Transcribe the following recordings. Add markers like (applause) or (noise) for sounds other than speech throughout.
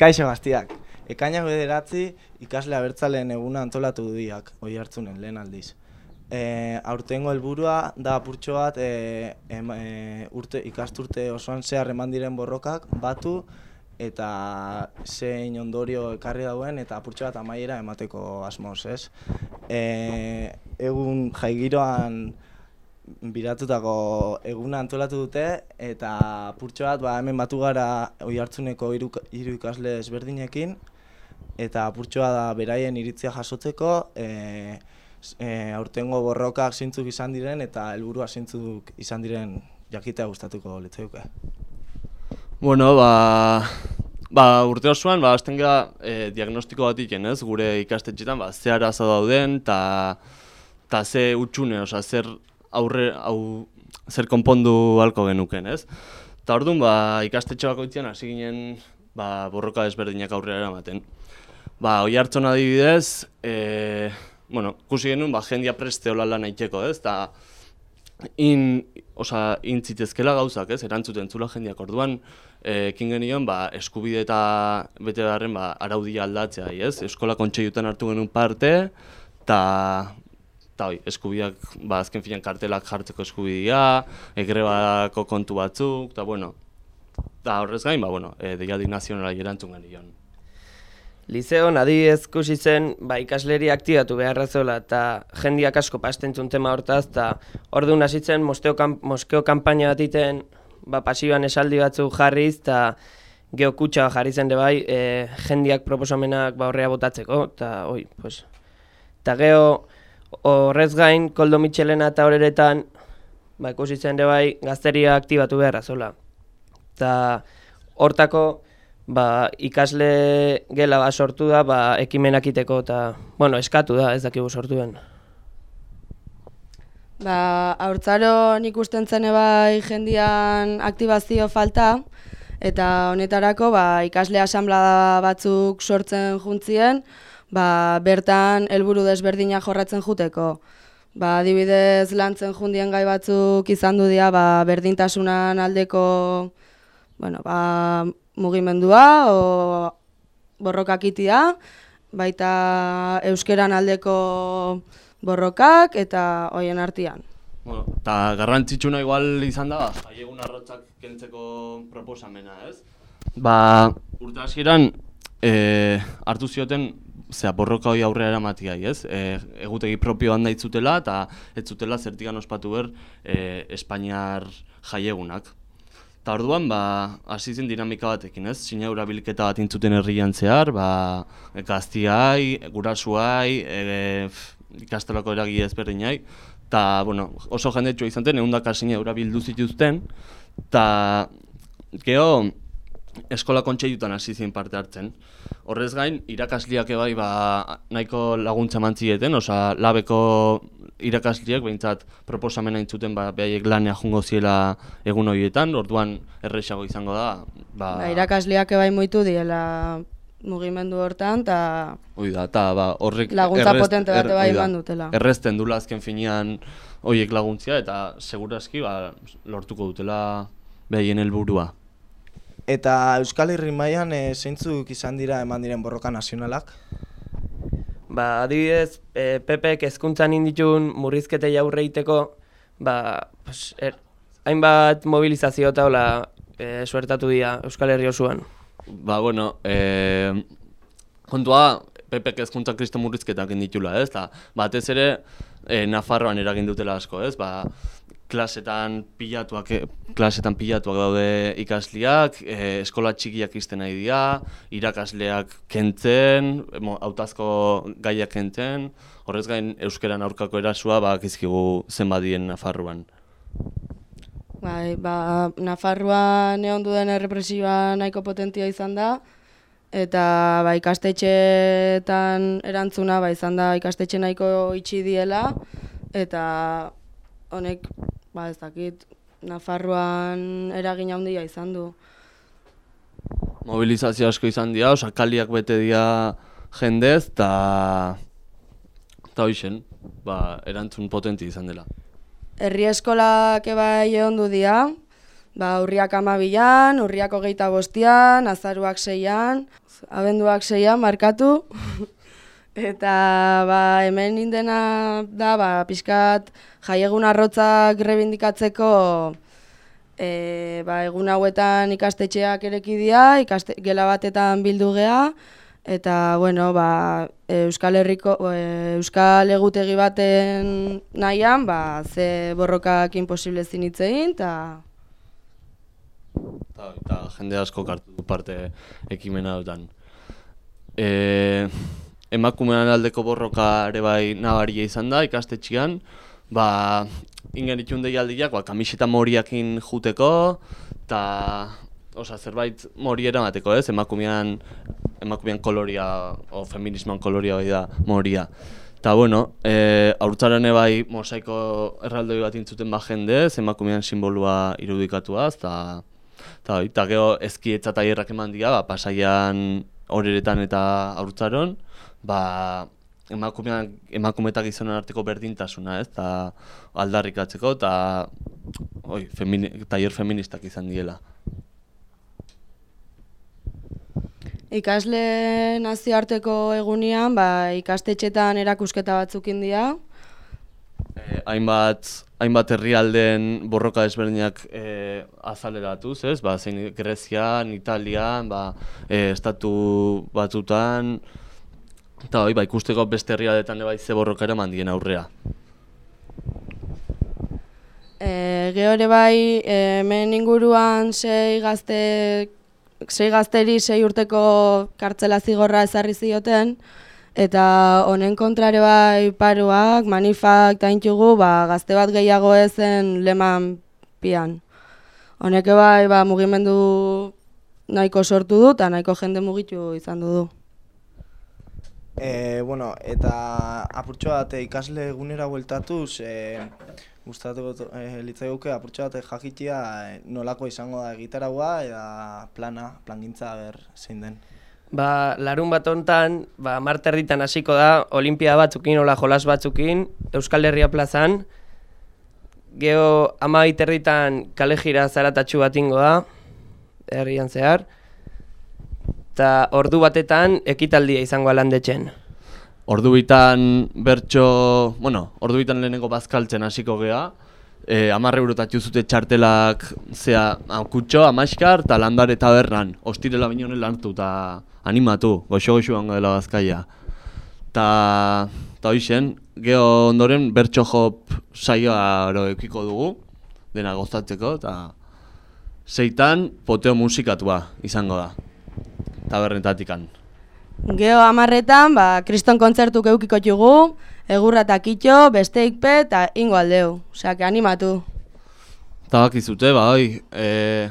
Kaixo gaztiak, ekainak bederatzi ikasle abertzaleen eguna antolatu dudiak, oi hartzunen lehen aldiz. E, aurtengo helburua da apurtxo bat e, em, e, urte, ikasturte osoan zehar eman diren borrokak batu eta zein ondorio ekarri dauen eta apurtxo bat amaiera emateko asmoz, ez? E, egun jaigiroan biratutako eguna antolatu dute eta purtsu bat ba, hemen batu gara oi hartzuneko hiru ikasle ezberdinekin eta purtsu da beraien iritzia jasotzeko e, e, aurtengo borrokak zintzuk izan diren eta helburua zintzuk izan diren jakitea gustatuko litzeuke. Bueno, ba, ba urte osoan, ba, azten gara e, diagnostiko bat iken, ez? Gure ikastetxetan, ba, ze arazo dauden, eta ze utxune, oza, zer aurre hau zer konpondu halko genuken, ez? Ta ordun ba ikastetxe bakoitzean hasi ginen ba borroka desberdinak aurrera eramaten. Ba oi hartzon adibidez, e, bueno, ikusi genuen ba jendia preste hola lan aiteko, ez? Ta in, osea, intzitezkela gauzak, ez? Erantzuten zula jendiak orduan, eh ekin genion ba eskubide eta bete beharren ba araudia aldatzea, ez? Eskola kontseilutan hartu genuen parte ta eta eskubiak, ba, azken filan kartelak jartzeko eskubidea, egrebako kontu batzuk, eta bueno, eta horrez gain, ba, bueno, e, deialdi nazionala erantzun gani Liceo, nadi ezkusi zen, ba, ikasleri aktibatu beharra zola, eta jendiak asko pastentzun tema hortaz, eta ordu hasitzen moskeo, moskeo kampaina bat iten, ba, pasioan esaldi batzu jarriz, eta geokutsa jarri zen bai, e, jendiak proposamenak ba, horrea botatzeko, eta, oi, pues, eta geho, Horrez gain, Koldo Michelena eta horeretan, ba, ikusi zen ere bai, gazteria aktibatu beharra zola. Eta hortako, ba, ikasle gela ba sortu da, ba, ekimenak iteko, eta, bueno, eskatu da, ez dakigu sortu den. Ba, haurtzaro nik usten zen bai jendian aktibazio falta, eta honetarako ba, ikasle asamblea batzuk sortzen juntzien, ba, bertan helburu desberdina jorratzen juteko. Ba, adibidez lantzen jundien gai batzuk izan du dira ba, berdintasunan aldeko bueno, ba, mugimendua o borrokak itia, baita euskeran aldeko borrokak eta hoien artean. Bueno, eta garrantzitsuna igual izan da, haiegun arrotzak kentzeko proposamena, ez? Ba, urte hasieran, e, hartu zioten zea, borroka hori aurrera eramatia, ez? E, egutegi propio handa itzutela eta ez zutela zertikan ospatu ber e, Espainiar jaiegunak. Ta orduan, ba, hasi zen dinamika batekin, ez? Sina bilketa bat intzuten herrian zehar, ba, gaztiai, gurasuai, e, ikastolako eragi ezberdinai, eta, bueno, oso jendetxo izan zen, egun daka sina bildu zituzten, eta, geho, eskola kontseilutan hasi zen parte hartzen. Horrez gain, irakasliak ebai ba, nahiko laguntza mantzieten, oza, labeko irakasliak behintzat proposamena intzuten ba, behaiek lanea jungo ziela egun horietan, orduan erresago izango da. Ba, ba irakasliak ebai moitu diela mugimendu hortan, eta da, ta, ba, horrek laguntza errest, potente bat ebai er, dutela. Erresten dula azken finean horiek laguntzia, eta segurazki ba, lortuko dutela behaien helburua. Eta Euskal Herri mailan e, zeintzuk izan dira eman diren borroka nazionalak? Ba, adibidez, e, Pepek ezkuntzan inditun murrizkete jaurreiteko, ba, pues, er, hainbat mobilizazio eta hola e, suertatu dira Euskal Herri osoan. Ba, bueno, e, kontua, Pepek ezkuntzan kristo murrizketak inditula, ez? Ta, batez ere, e, Nafarroan eragin dutela asko, ez? Ba, klasetan pilatuak eh, klasetan pilatuak daude ikasliak, e, eskola txikiak izten nahi dira, irakasleak kentzen, hautazko gaiak kentzen, horrez gain euskeran aurkako erasua bakizkigu zenbadien Nafarroan. Bai, ba, Nafarroan egon duen errepresioa nahiko potentia izan da, eta ba, ikastetxeetan erantzuna ba, izan da ikastetxe nahiko itxi diela, eta honek ba ez dakit, Nafarroan eragin handia izan du. Mobilizazio asko izan dira, osa kaliak bete dira jendez, eta eta ba, erantzun potenti izan dela. Herri eskolak eba egon du dira, Ba, urriak amabilan, urriak hogeita bostian, azaruak seian, abenduak seian, markatu. (laughs) Eta ba, hemen indena da, ba, pixkat jaiegun arrotzak rebindikatzeko e, ba, egun hauetan ikastetxeak erekidia, ikaste, gela batetan bildu gea, eta bueno, ba, Euskal Herriko e, Euskal Egutegi baten nahian, ba, ze borrokak imposible zinitzein, eta Eta, jende asko hartu parte ekimena dutan. E, emakumean aldeko borroka ere bai nabaria izan da ikastetxian, ba, ingen itxun deialdiak, ba, kamiseta moriakin juteko, eta Osa, zerbait mori eramateko, ez? Emakumean, emakumean koloria, o feminismoan koloria bai da moria. Eta, bueno, e, aurtzaran bai mosaiko erraldoi bat intzuten ba jende, emakumean simbolua irudikatuaz, eta Eta, geho ezki eta taierrak eman dira, ba, pasaian horeretan eta aurtzaron, ba, emakumeak, emakumetak izanen arteko berdintasuna, ez, eta aldarrikatzeko, eta oi, femini, taier feministak izan diela. Ikasle nazioarteko egunean, ba, ikastetxetan erakusketa batzuk india, eh, hainbat hainbat herrialden borroka desberdinak eh, azaleratuz, ez? Ba, zein Grezian, Italian, ba, eh, estatu batzutan eta bai, ba, ikusteko beste herrialdetan bai ze borroka ere mandien aurrea. E, Gehore bai, hemen inguruan sei gazte sei gazteri sei urteko kartzela zigorra ezarri zioten, Eta honen kontrare bai paruak, manifak eta intugu, ba, gazte bat gehiago ezen leman pian. Honek bai ba, mugimendu nahiko sortu du eta nahiko jende mugitu izan du du. E, bueno, eta apurtxo bat ikasle egunera bueltatuz, e, gustatuko e, litzaiguke apurtxo bat jakitia nolako izango da gitaragua eta plana, plangintza ber zein den. Ba, larun bat hontan, ba, marterritan hasiko da, olimpia batzukin, ola jolas batzukin, Euskal Herria plazan. Geo ama iterritan kale jira zaratatxu bat ingo da, herrian zehar. Eta ordu batetan ekitaldia izango alandetxen. Ordu bitan bertso, bueno, ordu bitan lehenengo bazkaltzen hasiko gea. E, amarre eurotatxu zute txartelak zea kutxo, amaskar eta landare tabernan. Ostirela binonen lantu eta animatu, goxo goxo bango dela bazkaia. Ta, ta hoixen, geho ondoren bertso jop saioa ekiko dugu, dena goztatzeko, eta zeitan poteo musikatua izango da, tabernetatikan. Geho amarretan, ba, kriston kontzertu keukiko txugu, egurra eta kitxo, besteik pe, eta ingo aldeu, osea, animatu. Eta bakizute, ba, oi, e,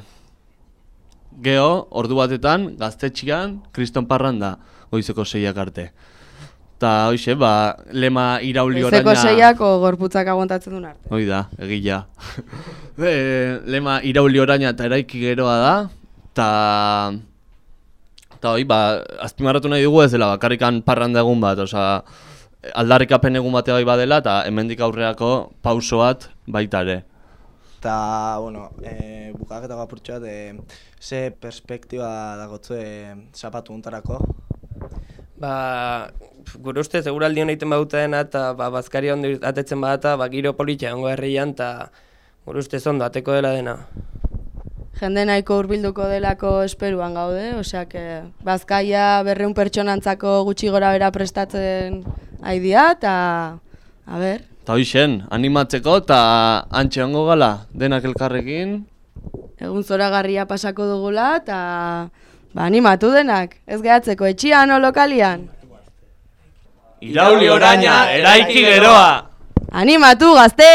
geho, ordu batetan, gaztetxian, kriston parranda, goizeko seiak arte. Ta hoxe, ba, lema irauli oraina... Goizeko seiak o gorputzak aguantatzen duen arte. Hoi da, egila. (laughs) e, lema irauli oraina eta eraiki geroa da, eta... Eta hoi, ba, azpimarratu nahi dugu ez dela, bakarrikan parranda egun bat, oza, aldarrikapen egun batea bai badela, eta hemendik aurreako pauso bat baita ere. Eta, bueno, e, bukaketa gapurtxoa, e, ze perspektiba dagotzu e, zapatu untarako? Ba, gure uste, seguraldi honeiten badutena eta ba, bazkari ondo atetzen badata, ba, giro politxe ongo herrian eta gure uste ondo ateko dela dena. Jende nahiko hurbilduko delako esperuan gaude, osea que bazkaia berreun pertsonantzako gutxi gora bera prestatzen aidia eta a ber. Ta hoixen, animatzeko eta antxe ongo gala denak elkarrekin egun zoragarria pasako dugula eta ba, animatu denak, ez gehatzeko etxian o lokalian. Irauli oraina, eraiki geroa! Animatu gazte!